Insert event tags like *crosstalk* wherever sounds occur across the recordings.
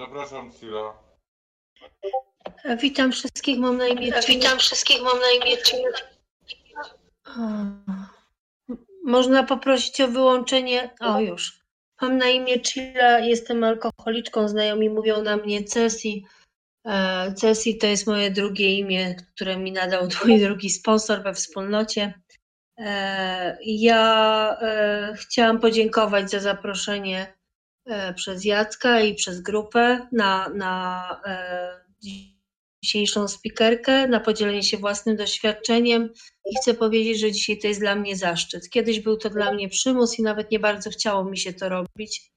Zapraszam Cila. Witam wszystkich, mam na imię. Witam wszystkich, mam na imię. Można poprosić o wyłączenie. O, już. Mam na imię Cila, jestem alkoholiczką. Znajomi mówią na mnie Cesi. E, Cesi to jest moje drugie imię, które mi nadał mój drugi sponsor we wspólnocie. E, Ja e, chciałam podziękować za zaproszenie przez Jacka i przez grupę na, na e, dzisiejszą spikerkę, na podzielenie się własnym doświadczeniem i chcę powiedzieć, że dzisiaj to jest dla mnie zaszczyt. Kiedyś był to dla mnie przymus i nawet nie bardzo chciało mi się to robić,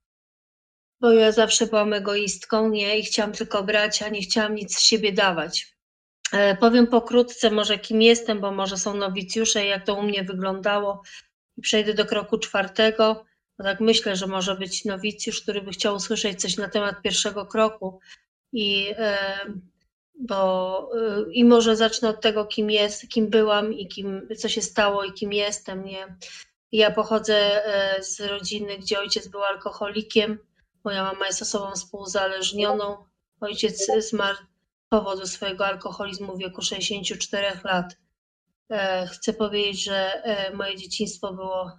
bo ja zawsze byłam egoistką, nie, i chciałam tylko brać, a nie chciałam nic z siebie dawać. E, Powiem pokrótce może kim jestem, bo może są nowicjusze, jak to u mnie wyglądało i przejdę do kroku czwartego, tak myślę, że może być nowicjusz, który by chciał usłyszeć coś na temat pierwszego kroku i bo y, i może zacznę od tego, kim jest, kim byłam i kim, co się stało i kim jestem. Nie? Ja pochodzę e, z rodziny, gdzie ojciec był alkoholikiem, moja mama jest osobą współzależnioną. Ojciec zmarł z powodu swojego alkoholizmu w wieku 64 lat. E, Chcę powiedzieć, że e, moje dzieciństwo było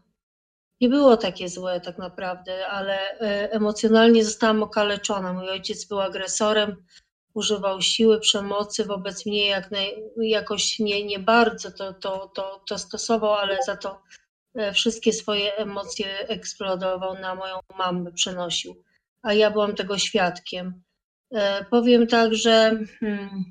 nie było takie złe tak naprawdę, ale e, emocjonalnie zostałam okaleczona. Mój ojciec był agresorem, używał siły, przemocy wobec mnie, jak naj, jakoś nie, nie bardzo to, to, to, to stosował, ale za to e, wszystkie swoje emocje eksplodował na moją mamę, przenosił. A ja byłam tego świadkiem. E, Powiem tak, że hmm,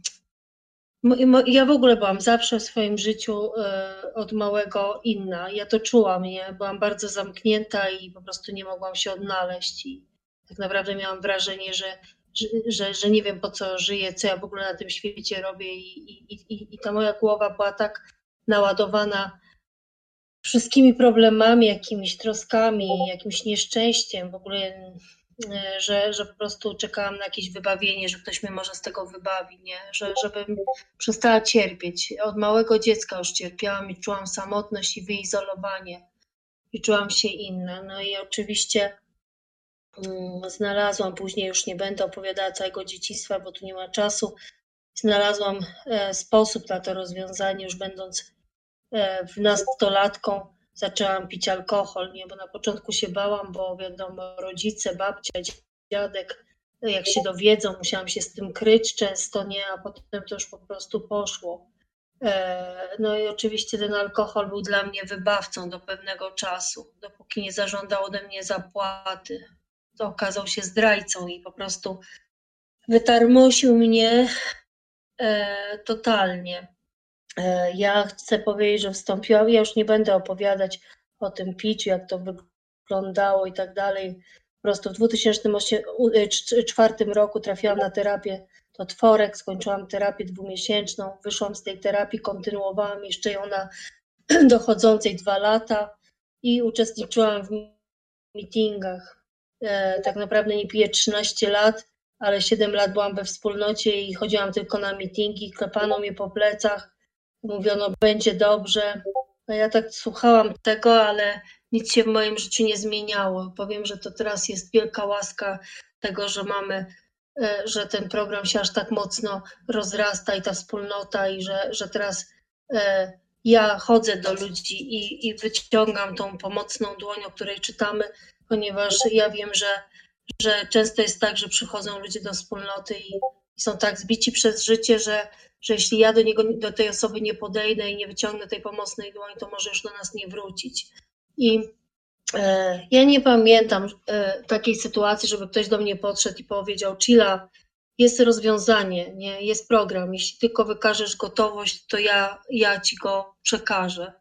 Ja w ogóle byłam zawsze w swoim życiu e, od małego inna. Ja to czułam, nie? Byłam bardzo zamknięta i po prostu nie mogłam się odnaleźć. I tak naprawdę miałam wrażenie, że, że, że, że nie wiem po co żyję, co ja w ogóle na tym świecie robię. I, i, i, i ta moja głowa była tak naładowana wszystkimi problemami, jakimiś troskami, jakimś nieszczęściem, w ogóle, że, że po prostu czekałam na jakieś wybawienie, że ktoś mnie może z tego wybawi, nie? Że, żebym przestała cierpieć. Od małego dziecka już cierpiałam i czułam samotność i wyizolowanie. I czułam się inna. No i oczywiście mm, znalazłam, później już nie będę opowiadała całego dzieciństwa, bo tu nie ma czasu. Znalazłam e, sposób na to rozwiązanie, już będąc e, nastolatką zaczęłam pić alkohol, nie, bo na początku się bałam, bo wiadomo, rodzice, babcia, dziadek, jak się dowiedzą, musiałam się z tym kryć często, nie, a potem to już po prostu poszło. E, No i oczywiście ten alkohol był dla mnie wybawcą do pewnego czasu, dopóki nie zażądał ode mnie zapłaty. To okazał się zdrajcą i po prostu wytarmosił mnie e, totalnie. E, Ja chcę powiedzieć, że wstąpiłam, ja już nie będę opowiadać o tym piciu, jak to wyglądało i tak dalej. Po prostu w 2004 roku trafiłam na terapię do tworek, skończyłam terapię dwumiesięczną, wyszłam z tej terapii, kontynuowałam jeszcze ją na *clears throat* dochodzącej dwa lata i uczestniczyłam w meetingach. E, Tak naprawdę nie piję 13 lat, ale 7 lat byłam we wspólnocie i chodziłam tylko na meetingi, klepano mnie po plecach, mówiono będzie dobrze. No ja tak słuchałam tego, ale nic się w moim życiu nie zmieniało. Powiem, że to teraz jest wielka łaska tego, że mamy, e, że ten program się aż tak mocno rozrasta i ta wspólnota, i że, że teraz e, ja chodzę do ludzi i, i wyciągam tą pomocną dłoń, o której czytamy, ponieważ ja wiem, że, że często jest tak, że przychodzą ludzie do wspólnoty i, i są tak zbici przez życie, że, że jeśli ja do niego, do tej osoby nie podejdę i nie wyciągnę tej pomocnej dłoni, to może już do nas nie wrócić. I e, ja nie pamiętam e, takiej sytuacji, żeby ktoś do mnie podszedł i powiedział: Chila, jest rozwiązanie, nie? jest program. Jeśli tylko wykażesz gotowość, to ja, ja ci go przekażę.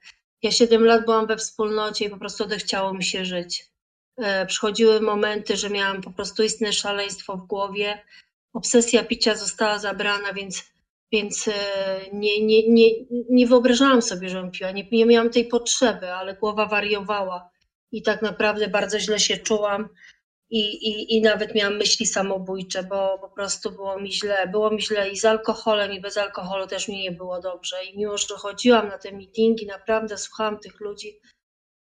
Ja 7 lat byłam we wspólnocie i po prostu odechciało mi się żyć. E, Przychodziły momenty, że miałam po prostu istne szaleństwo w głowie. Obsesja picia została zabrana, więc, więc e, nie, nie, nie, nie wyobrażałam sobie, żebym piła. Nie, nie miałam tej potrzeby, ale głowa wariowała i tak naprawdę bardzo źle się czułam. I, i, I nawet miałam myśli samobójcze, bo po prostu było mi źle. Było mi źle i z alkoholem, i bez alkoholu też mi nie było dobrze. I mimo, że chodziłam na te meetingi, naprawdę słuchałam tych ludzi,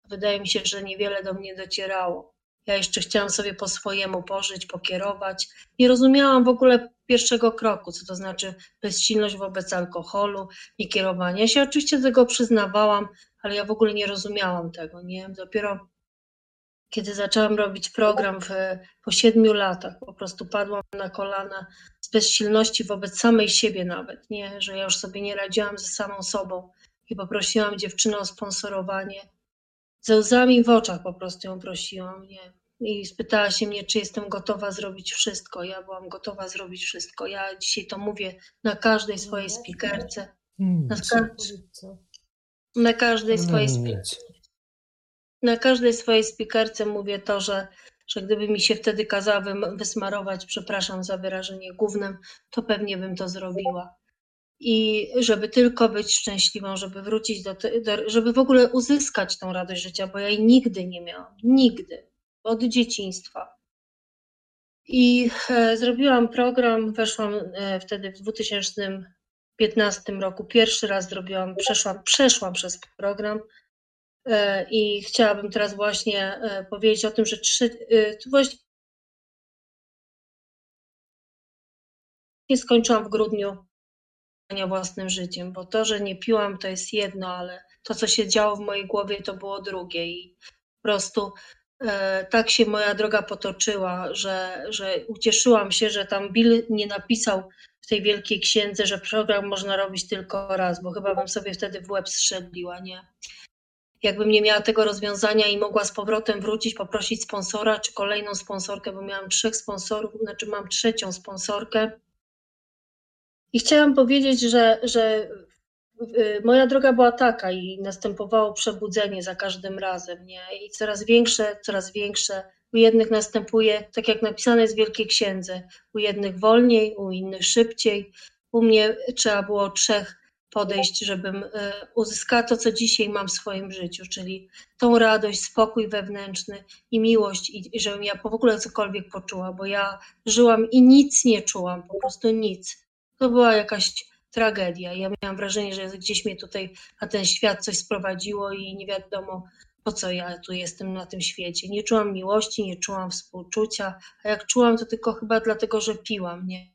wydaje mi się, że niewiele do mnie docierało. Ja jeszcze chciałam sobie po swojemu pożyć, pokierować. Nie rozumiałam w ogóle pierwszego kroku, co to znaczy bezsilność wobec alkoholu, nie kierowanie. Ja się oczywiście do tego przyznawałam, ale ja w ogóle nie rozumiałam tego. Nie? Dopiero kiedy zaczęłam robić program w, po siedmiu latach, po prostu padłam na kolana z bezsilności wobec samej siebie nawet, nie? że ja już sobie nie radziłam ze samą sobą i poprosiłam dziewczynę o sponsorowanie. Ze łzami w oczach po prostu ją prosiłam, nie? I spytała się mnie, czy jestem gotowa zrobić wszystko. Ja byłam gotowa zrobić wszystko. Ja dzisiaj to mówię na każdej swojej spikerce. Na, na każdej swojej spikerce na każdej swojej spikerce mówię to, że, że gdyby mi się wtedy kazała wysmarować, przepraszam za wyrażenie głównym, to pewnie bym to zrobiła. I żeby tylko być szczęśliwą, żeby wrócić do, do żeby w ogóle uzyskać tą radość życia, bo ja jej nigdy nie miałam, nigdy, od dzieciństwa. I e, zrobiłam program, weszłam e, wtedy w 2015 roku, pierwszy raz zrobiłam, przeszłam, przeszłam przez program, E, I chciałabym teraz właśnie e, powiedzieć o tym, że trzy, e, właśnie nie skończyłam w grudniu własnym życiem, bo to, że nie piłam, to jest jedno, ale to, co się działo w mojej głowie, to było drugie i po prostu tak się moja droga potoczyła, że, że ucieszyłam się, że tam Bill nie napisał w tej wielkiej księdze, że program można robić tylko raz, bo chyba bym sobie wtedy w łeb strzeliła, nie? jakbym nie miała tego rozwiązania i mogła z powrotem wrócić, poprosić sponsora czy kolejną sponsorkę, bo miałam trzech sponsorów, znaczy mam trzecią sponsorkę. I chciałam powiedzieć, że, że y, moja droga była taka i następowało przebudzenie za każdym razem, nie? I coraz większe, coraz większe. U jednych następuje, tak jak napisane jest w Wielkiej Księdze, u jednych wolniej, u innych szybciej. U mnie trzeba było trzech podejść, żebym e, uzyskała to, co dzisiaj mam w swoim życiu, czyli tą radość, spokój wewnętrzny i miłość, i żebym ja w ogóle cokolwiek poczuła, bo ja żyłam i nic nie czułam, po prostu nic. To była jakaś tragedia. Ja miałam wrażenie, że gdzieś mnie tutaj na ten świat coś sprowadziło i nie wiadomo, po co ja tu jestem na tym świecie. Nie czułam miłości, nie czułam współczucia, a jak czułam, to tylko chyba dlatego, że piłam, nie?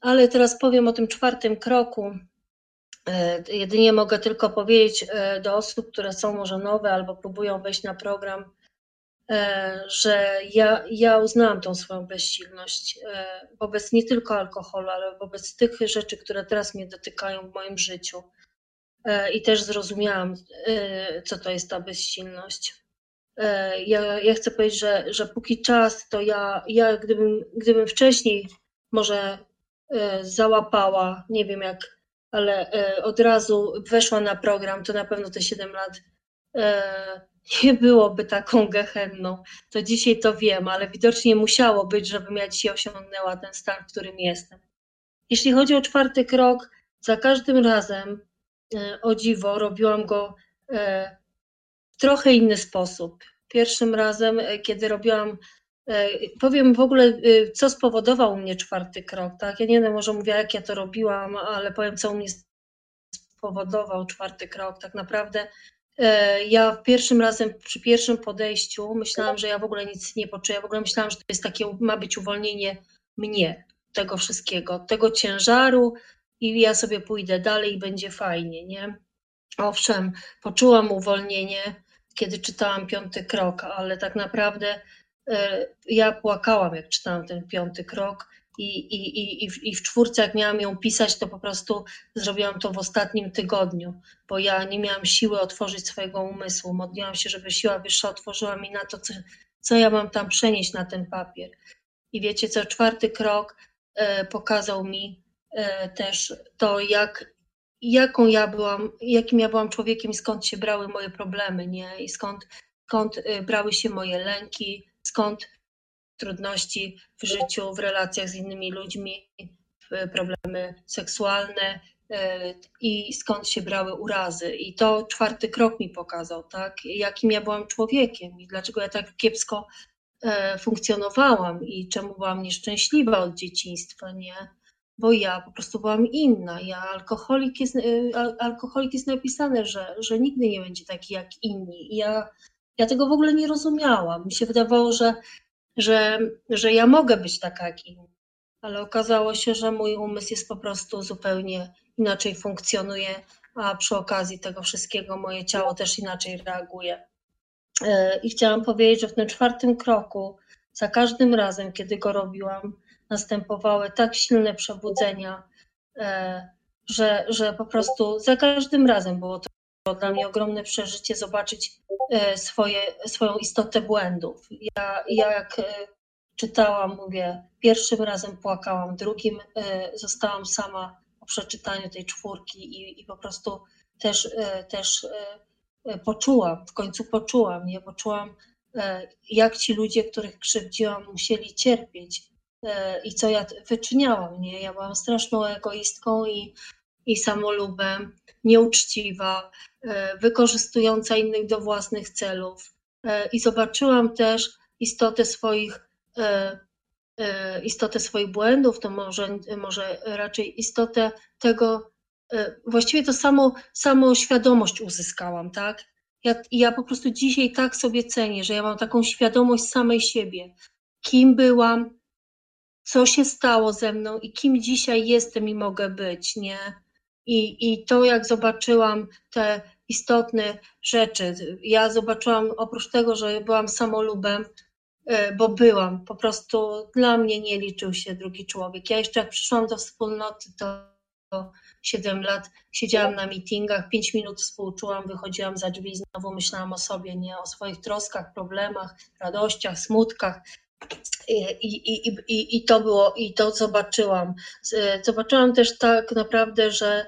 Ale teraz powiem o tym czwartym kroku, E, jedynie mogę tylko powiedzieć e, do osób, które są może nowe albo próbują wejść na program, że ja, ja uznałam tą swoją bezsilność wobec nie tylko alkoholu, ale wobec tych rzeczy, które teraz mnie dotykają w moim życiu. I też zrozumiałam, co to jest ta bezsilność. Ja, ja chcę powiedzieć, że, że póki czas, to ja, ja gdybym, gdybym wcześniej może załapała, nie wiem jak ale e, od razu weszła na program, to na pewno te 7 lat e, nie byłoby taką gehenną. To dzisiaj to wiem, ale widocznie musiało być, żebym ja dzisiaj osiągnęła ten stan, w którym jestem. Jeśli chodzi o czwarty krok, za każdym razem, e, o dziwo, robiłam go w trochę inny sposób. Pierwszym razem, kiedy robiłam E, powiem w ogóle, co spowodował u mnie czwarty krok. Tak? Ja nie wiem, może mówię, jak ja to robiłam, ale powiem, co u mnie spowodował czwarty krok. Tak naprawdę e, ja pierwszym razem, przy pierwszym podejściu myślałam, że ja w ogóle nic nie poczuję. W ogóle myślałam, że to jest takie, ma być uwolnienie mnie, tego wszystkiego, tego ciężaru i ja sobie pójdę dalej i będzie fajnie, nie? Owszem, poczułam uwolnienie, kiedy czytałam piąty krok, ale tak naprawdę E, ja płakałam, jak czytałam ten piąty krok. I, i, i, I w czwórce, jak miałam ją pisać, to po prostu zrobiłam to w ostatnim tygodniu, bo ja nie miałam siły otworzyć swojego umysłu. Modliłam się, żeby siła wyższa otworzyła mi na to, co, co ja mam tam przenieść na ten papier. I wiecie co, czwarty krok e, pokazał mi e, też to, jak, jaką ja byłam, jakim ja byłam człowiekiem skąd się brały moje problemy, nie? I skąd, skąd e, brały się moje lęki, skąd trudności w życiu, w relacjach z innymi ludźmi, problemy seksualne e, i skąd się brały urazy. I to czwarty krok mi pokazał, tak, jakim ja byłam człowiekiem i dlaczego ja tak kiepsko e, funkcjonowałam i czemu byłam nieszczęśliwa od dzieciństwa, nie? Bo ja po prostu byłam inna. Ja alkoholik jest, e, alkoholik jest napisane, że, że nigdy nie będzie taki jak inni. I ja Ja tego w ogóle nie rozumiałam. Mi się wydawało, że, że, że ja mogę być taka jak inni, ale okazało się, że mój umysł jest po prostu zupełnie inaczej funkcjonuje, a przy okazji tego wszystkiego moje ciało też inaczej reaguje. E, I chciałam powiedzieć, że w tym czwartym kroku, za każdym razem, kiedy go robiłam, następowały tak silne przebudzenia, e, że, że po prostu za każdym razem było to dla mnie ogromne przeżycie zobaczyć e, swoje, swoją istotę błędów. Ja, ja jak czytałam, mówię, pierwszym razem płakałam, drugim zostałam sama po przeczytaniu tej czwórki i, i po prostu też, też E, poczułam, w końcu poczułam, nie? Poczułam, e, jak ci ludzie, których krzywdziłam, musieli cierpieć e, i co ja wyczyniałam, nie? Ja byłam straszną egoistką i, i samolubem, nieuczciwa, wykorzystująca innych do własnych celów. I zobaczyłam też istotę swoich, istotę swoich błędów, to może, może raczej istotę tego, E, właściwie to samo, samo świadomość uzyskałam, tak? Ja, ja po prostu dzisiaj tak sobie cenię, że ja mam taką świadomość samej siebie, kim byłam, co się stało ze mną i kim dzisiaj jestem i mogę być, nie? I, I to, jak zobaczyłam te istotne rzeczy, ja zobaczyłam oprócz tego, że byłam samolubem, e, bo byłam, po prostu dla mnie nie liczył się drugi człowiek. Ja jeszcze jak przyszłam do wspólnoty, to 7 lat siedziałam na meetingach, 5 minut współczułam, wychodziłam za drzwi i znowu myślałam o sobie, nie o swoich troskach, problemach, radościach, smutkach. I, i, i, i, i to było, i to zobaczyłam. Zobaczyłam też tak naprawdę, że,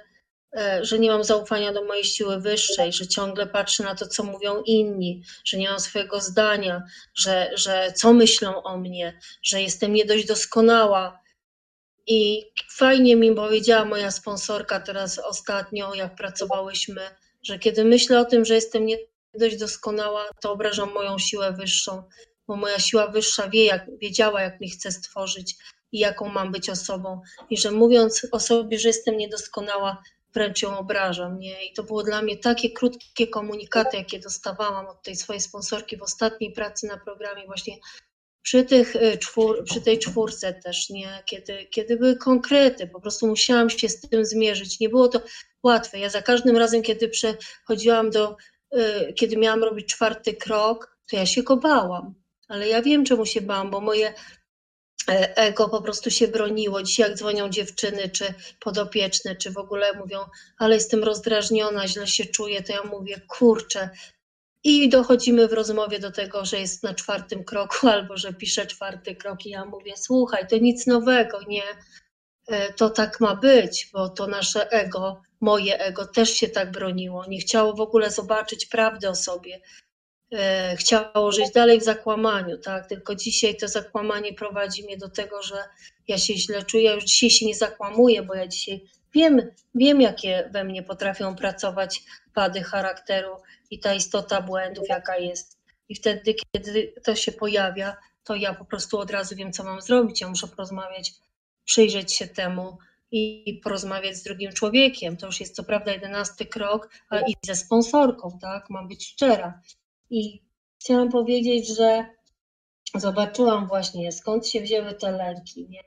że nie mam zaufania do mojej siły wyższej, że ciągle patrzę na to, co mówią inni, że nie mam swojego zdania, że, że co myślą o mnie, że jestem nie dość doskonała, i fajnie mi powiedziała moja sponsorka teraz ostatnio, jak pracowałyśmy, że kiedy myślę o tym, że jestem nie dość doskonała, to obrażam moją siłę wyższą, bo moja siła wyższa wie, jak, wiedziała, jak mi chce stworzyć i jaką mam być osobą. I że mówiąc o sobie, że jestem niedoskonała, wręcz ją obrażam. I to było dla mnie takie krótkie komunikaty, jakie dostawałam od tej swojej sponsorki w ostatniej pracy na programie, właśnie przy, tych y, czwór, przy tej czwórce też, nie? Kiedy, kiedy były konkrety, po prostu musiałam się z tym zmierzyć. Nie było to łatwe. Ja za każdym razem, kiedy przechodziłam do, y, kiedy miałam robić czwarty krok, to ja się go bałam. Ale ja wiem, czemu się bałam, bo moje ego po prostu się broniło. Dzisiaj jak dzwonią dziewczyny, czy podopieczne, czy w ogóle mówią, ale jestem rozdrażniona, źle się czuję, to ja mówię, kurczę, i dochodzimy w rozmowie do tego, że jest na czwartym kroku *laughs* albo że pisze czwarty krok. I ja mówię, słuchaj, to nic nowego, nie, e, to tak ma być, bo to nasze ego, moje ego też się tak broniło, nie chciało w ogóle zobaczyć prawdy o sobie, e, chciało żyć dalej w zakłamaniu, tak, tylko dzisiaj to zakłamanie prowadzi mnie do tego, że ja się źle czuję, już dzisiaj się nie zakłamuję, bo ja dzisiaj wiem, wiem jakie we mnie potrafią pracować wady charakteru, i ta istota błędów, jaka jest. I wtedy, kiedy to się pojawia, to ja po prostu od razu wiem, co mam zrobić. Ja muszę porozmawiać, przyjrzeć się temu i porozmawiać z drugim człowiekiem. To już jest co prawda jedenasty krok, ale i ze sponsorką, tak? Mam być szczera. I chciałam powiedzieć, że zobaczyłam właśnie, skąd się wzięły te lęki. Nie?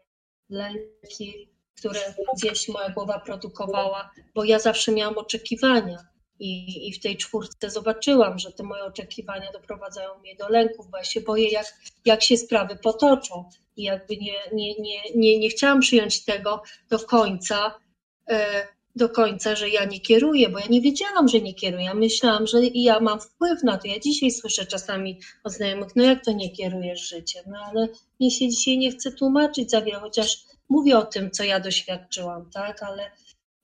Lęki, które gdzieś moja głowa produkowała, bo ja zawsze miałam oczekiwania i, I w tej czwórce zobaczyłam, że te moje oczekiwania doprowadzają mnie do lęków, bo ja się boję, jak, jak się sprawy potoczą. I jakby nie, nie, nie, nie, nie chciałam przyjąć tego do końca, e, do końca, że ja nie kieruję, bo ja nie wiedziałam, że nie kieruję. Myślałam, że ja mam wpływ na to. Ja dzisiaj słyszę czasami od znajomych, no jak to nie kierujesz życiem? No ale mnie się dzisiaj nie chce tłumaczyć za wiele, chociaż mówię o tym, co ja doświadczyłam, tak, ale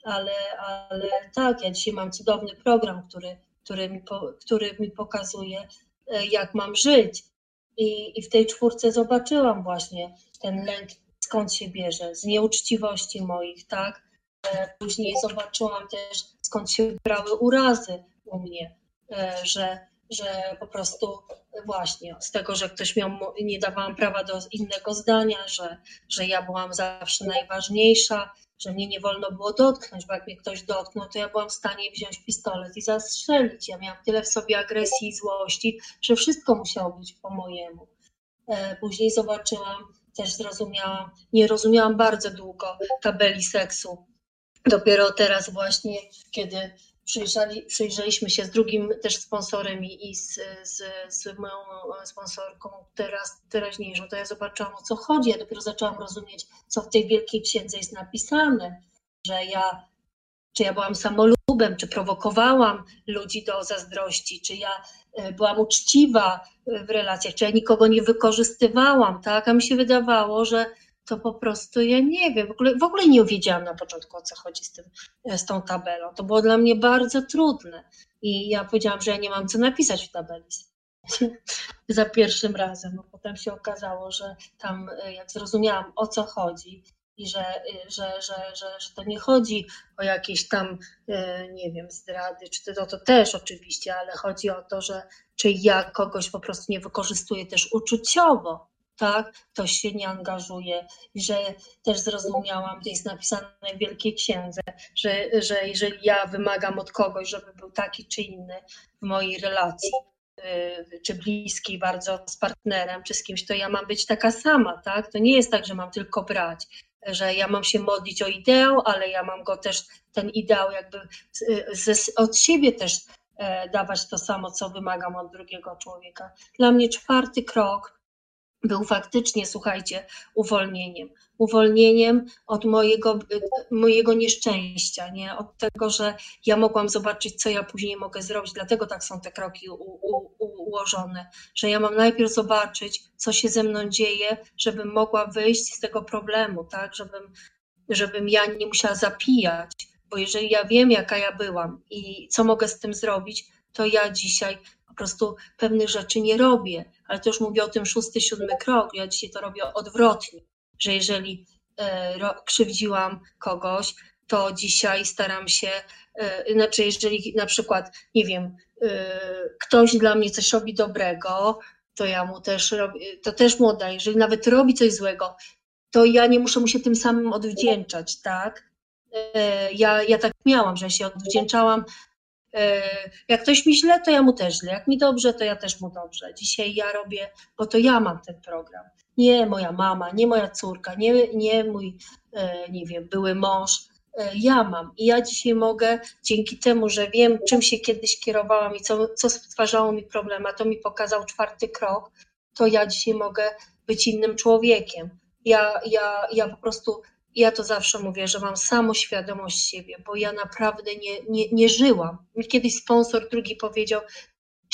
ale, ale tak, ja dzisiaj mam cudowny program, który, który, mi, po, który mi pokazuje, e, jak mam żyć. I, I w tej czwórce zobaczyłam właśnie ten lęk, skąd się bierze, z nieuczciwości moich, tak? E, później zobaczyłam też, skąd się brały urazy u mnie, e, że, że po prostu właśnie z tego, że ktoś miał, nie dawałam prawa do innego zdania, że, że ja byłam zawsze najważniejsza, że mnie nie wolno było dotknąć, bo jak mnie ktoś dotknął, to ja byłam w stanie wziąć pistolet i zastrzelić. Ja miałam tyle w sobie agresji i złości, że wszystko musiało być po mojemu. E, później zobaczyłam, też zrozumiałam, nie rozumiałam bardzo długo tabeli seksu. Dopiero teraz właśnie, kiedy przyjrzeli, przyjrzeliśmy się z drugim też sponsorem i, i z, z, z moją sponsorką teraz, teraźniejszą, to ja zobaczyłam o co chodzi. Ja dopiero zaczęłam rozumieć, co w tej wielkiej księdze jest napisane, że ja, czy ja byłam samolubem, czy prowokowałam ludzi do zazdrości, czy ja e, byłam uczciwa w relacjach, czy ja nikogo nie wykorzystywałam, tak? A mi się wydawało, że to po prostu ja nie wiem, w ogóle, w ogóle nie wiedziałam na początku o co chodzi z, tym, z tą tabelą. To było dla mnie bardzo trudne i ja powiedziałam, że ja nie mam co napisać w tabeli *laughs* za pierwszym razem. No, potem się okazało, że tam jak zrozumiałam o co chodzi i że, że, że, że, że to nie chodzi o jakieś tam, nie wiem, zdrady, czy to, to też oczywiście, ale chodzi o to, że czy ja kogoś po prostu nie wykorzystuję też uczuciowo, tak, ktoś się nie angażuje, że też zrozumiałam, to jest napisane w Wielkiej Księdze, że, że jeżeli ja wymagam od kogoś, żeby był taki czy inny w mojej relacji, y, czy bliskiej bardzo z partnerem, czy z kimś, to ja mam być taka sama, tak? To nie jest tak, że mam tylko brać, że ja mam się modlić o ideał, ale ja mam go też, ten ideał jakby od siebie też e, dawać to samo, co wymagam od drugiego człowieka. Dla mnie czwarty krok był faktycznie, słuchajcie, uwolnieniem. Uwolnieniem od mojego, mojego nieszczęścia, nie? od tego, że ja mogłam zobaczyć, co ja później mogę zrobić. Dlatego tak są te kroki u, u, ułożone, że ja mam najpierw zobaczyć, co się ze mną dzieje, żebym mogła wyjść z tego problemu, tak? żebym, żebym ja nie musiała zapijać. Bo jeżeli ja wiem, jaka ja byłam i co mogę z tym zrobić, to ja dzisiaj po prostu pewnych rzeczy nie robię, ale to już mówię o tym szósty, siódmy krok, ja dzisiaj to robię odwrotnie, że jeżeli e, krzywdziłam kogoś, to dzisiaj staram się, e, znaczy jeżeli na przykład, nie wiem, e, ktoś dla mnie coś robi dobrego, to ja mu też robię, to też mu oddaję. Jeżeli nawet robi coś złego, to ja nie muszę mu się tym samym odwdzięczać, tak? Ja, ja tak miałam, że się odwdzięczałam jak ktoś mi źle, to ja mu też źle. Jak mi dobrze, to ja też mu dobrze. Dzisiaj ja robię, bo to ja mam ten program. Nie moja mama, nie moja córka, nie, nie mój, e, nie wiem, były mąż. E, ja mam i ja dzisiaj mogę, dzięki temu, że wiem, czym się kiedyś kierowałam i co, co stwarzało mi problem, a to mi pokazał czwarty krok, to ja dzisiaj mogę być innym człowiekiem. Ja, ja, ja po prostu ja to zawsze mówię, że mam samoświadomość siebie, bo ja naprawdę nie, nie, nie żyłam. Kiedyś sponsor drugi powiedział,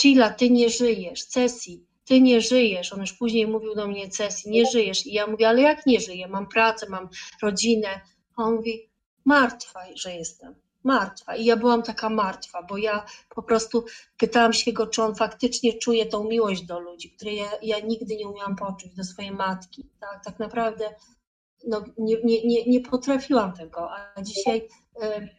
Chila, ty nie żyjesz, Cesi, ty nie żyjesz. On już później mówił do mnie, Cesi, nie żyjesz. I ja mówię, ale jak nie żyję? Mam pracę, mam rodzinę. A on mówi, martwa, że jestem. Martwa. I ja byłam taka martwa, bo ja po prostu pytałam się go, czy on faktycznie czuje tą miłość do ludzi, której ja, ja nigdy nie umiałam poczuć, do swojej matki. Tak, tak naprawdę no, nie, nie, nie, nie potrafiłam tego, a dzisiaj y,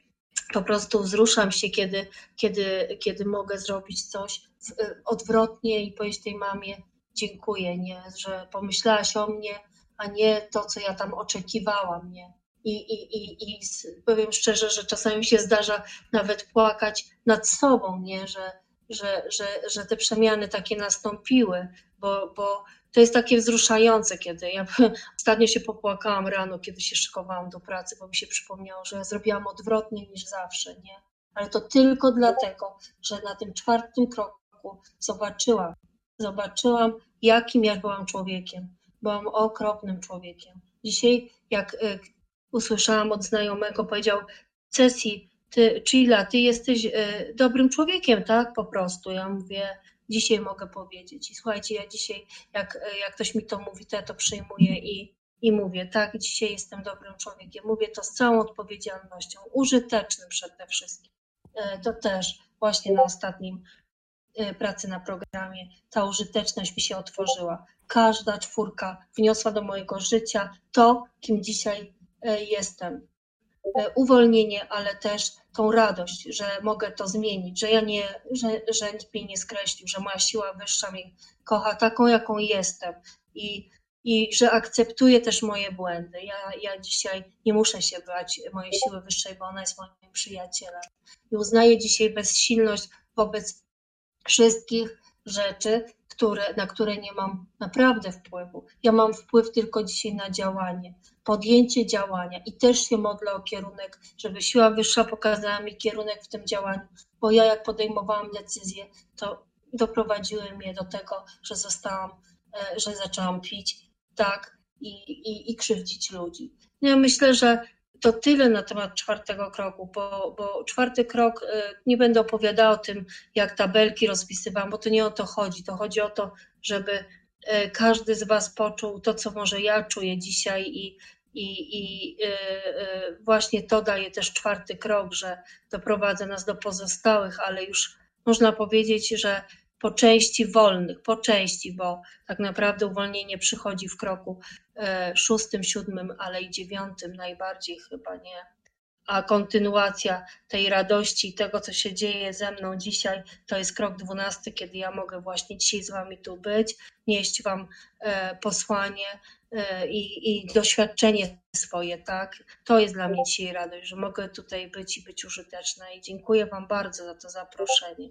po prostu wzruszam się, kiedy, kiedy, kiedy mogę zrobić coś y, odwrotnie i powiedzieć tej mamie dziękuję, nie, że pomyślałaś o mnie, a nie to, co ja tam oczekiwałam, nie. I, i, i, i powiem szczerze, że czasami się zdarza nawet płakać nad sobą, nie, że, że, że, że te przemiany takie nastąpiły, bo, bo to jest takie wzruszające, kiedy ja *laughs* ostatnio się popłakałam rano, kiedy się szykowałam do pracy, bo mi się przypomniało, że ja zrobiłam odwrotnie niż zawsze, nie? Ale to tylko dlatego, że na tym czwartym kroku zobaczyłam, zobaczyłam, jakim ja byłam człowiekiem. Byłam okropnym człowiekiem. Dzisiaj, jak y, usłyszałam od znajomego, powiedział, Cesi, ty, Chila, ty jesteś y, dobrym człowiekiem, tak? Po prostu. Ja mówię, dzisiaj mogę powiedzieć. I słuchajcie, ja dzisiaj, jak, jak ktoś mi to mówi, to ja to przyjmuję i, i mówię, tak, dzisiaj jestem dobrym człowiekiem. Mówię to z całą odpowiedzialnością, użytecznym przede wszystkim. E, to też właśnie na ostatnim e, pracy na programie ta użyteczność mi się otworzyła. Każda czwórka wniosła do mojego życia to, kim dzisiaj e, jestem. E, uwolnienie, ale też tą radość, że mogę to zmienić, że ja nie, że, że nikt mnie nie skreślił, że moja siła wyższa mnie kocha taką, jaką jestem i, i że akceptuję też moje błędy. Ja, ja dzisiaj nie muszę się bać mojej siły wyższej, bo ona jest moim przyjacielem. I uznaję dzisiaj bezsilność wobec wszystkich rzeczy, które, na które nie mam naprawdę wpływu. Ja mam wpływ tylko dzisiaj na działanie, podjęcie działania i też się modlę o kierunek, żeby siła wyższa pokazała mi kierunek w tym działaniu, bo ja jak podejmowałam decyzje, to doprowadziły mnie do tego, że zostałam, e, że zaczęłam pić, tak, i, i, i krzywdzić ludzi. Ja myślę, że to tyle na temat czwartego kroku, bo, bo czwarty krok, y, nie będę opowiadała o tym, jak tabelki rozpisywałam, bo to nie o to chodzi. To chodzi o to, żeby y, każdy z Was poczuł to, co może ja czuję dzisiaj i, i, i y, właśnie to daje też czwarty krok, że doprowadza nas do pozostałych, ale już można powiedzieć, że po części wolnych, po części, bo tak naprawdę uwolnienie przychodzi w kroku szóstym, siódmym, ale i dziewiątym najbardziej chyba nie. A kontynuacja tej radości, tego, co się dzieje ze mną dzisiaj, to jest krok dwunasty, kiedy ja mogę właśnie dzisiaj z Wami tu być, nieść Wam e, posłanie e, i, i doświadczenie swoje, tak? To jest dla mnie dzisiaj radość, że mogę tutaj być i być użyteczna i dziękuję Wam bardzo za to zaproszenie.